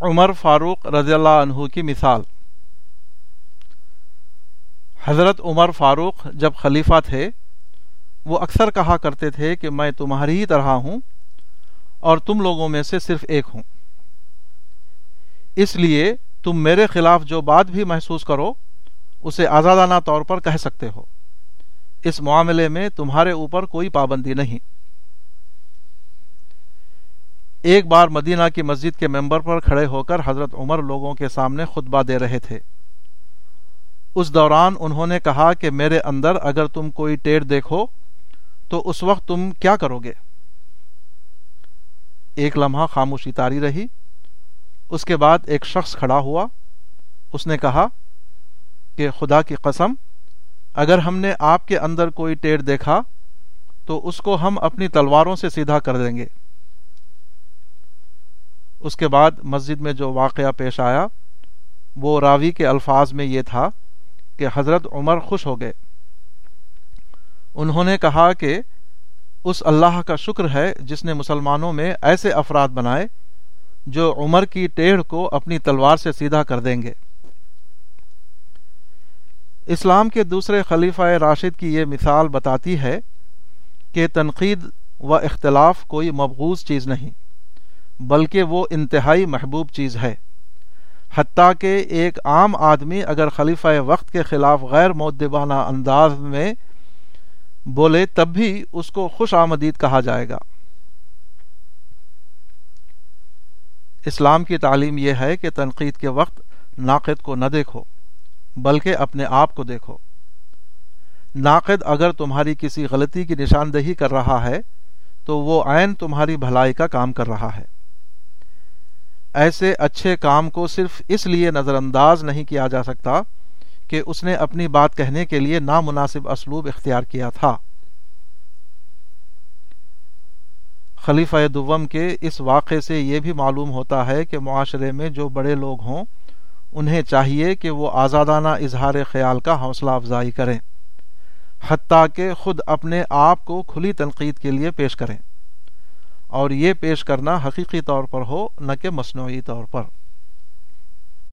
عمر فاروق رضی اللہ عنہ کی مثال۔ حضرت عمر فاروق جب خلیفہ تھے، وہ اکثر کہا کرتے تھے کہ میں تمہاری ہی طرح ہوں اور تم لوگوں میں سے صرف ایک ہوں۔ اس لیے تم میرے خلاف جو بات بھی محسوس کرو، اسے آزادانہ طور پر کہہ سکتے ہو۔ اس معاملے میں تمہارے اوپر کوئی پابندی نہیں۔ ایک بار مدینہ کی مسجد کے ممبر پر کھڑے ہو کر حضرت عمر لوگوں کے سامنے خطبہ دے رہے تھے۔ اس دوران انہوں نے کہا کہ میرے اندر اگر تم کوئی ٹیڑھ دیکھو تو اس وقت تم کیا کرو گے؟ ایک لمحہ خاموشی تاری رہی۔ اس کے بعد ایک شخص کھڑا ہوا۔ اس نے کہا کہ خدا کی قسم، اگر ہم نے آپ کے اندر کوئی ٹیڑھ دیکھا تو اس کو ہم اپنی تلواروں سے سیدھا کر دیں گے۔ اس کے بعد مسجد میں جو واقعہ پیش آیا، وہ راوی کے الفاظ میں یہ تھا کہ حضرت عمر خوش ہو گئے۔ انہوں نے کہا کہ اس اللہ کا شکر ہے جس نے مسلمانوں میں ایسے افراد بنائے جو عمر کی ٹیڑھ کو اپنی تلوار سے سیدھا کر دیں گے۔ اسلام کے دوسرے خلیفہ راشد کی یہ مثال بتاتی ہے کہ تنقید و اختلاف کوئی مبغوض چیز نہیں۔ بلکہ وہ انتہائی محبوب چیز ہے۔ حتیٰ کہ ایک عام آدمی اگر خلیفہ وقت کے خلاف غیر معدبانہ انداز میں بولے، تب بھی اس کو خوش آمدید کہا جائے گا۔ اسلام کی تعلیم یہ ہے کہ تنقید کے وقت ناقد کو نہ دیکھو، بلکہ اپنے آپ کو دیکھو۔ ناقد اگر تمہاری کسی غلطی کی نشاندہی کر رہا ہے، تو وہ عین تمہاری بھلائی کا کام کر رہا ہے۔ ایسے اچھے کام کو صرف اس لیے نظر انداز نہیں کیا جا سکتا کہ اس نے اپنی بات کہنے کے لیے نامناسب اسلوب اختیار کیا تھا۔ خلیفہ دوم کے اس واقعے سے یہ بھی معلوم ہوتا ہے کہ معاشرے میں جو بڑے لوگ ہوں، انہیں چاہیے کہ وہ آزادانہ اظہار خیال کا حوصلہ افزائی کریں، حتیٰ کہ خود اپنے آپ کو کھلی تنقید کے لیے پیش کریں۔ اور یہ پیش کرنا حقیقی طور پر ہو نہ کہ مصنوعی طور پر۔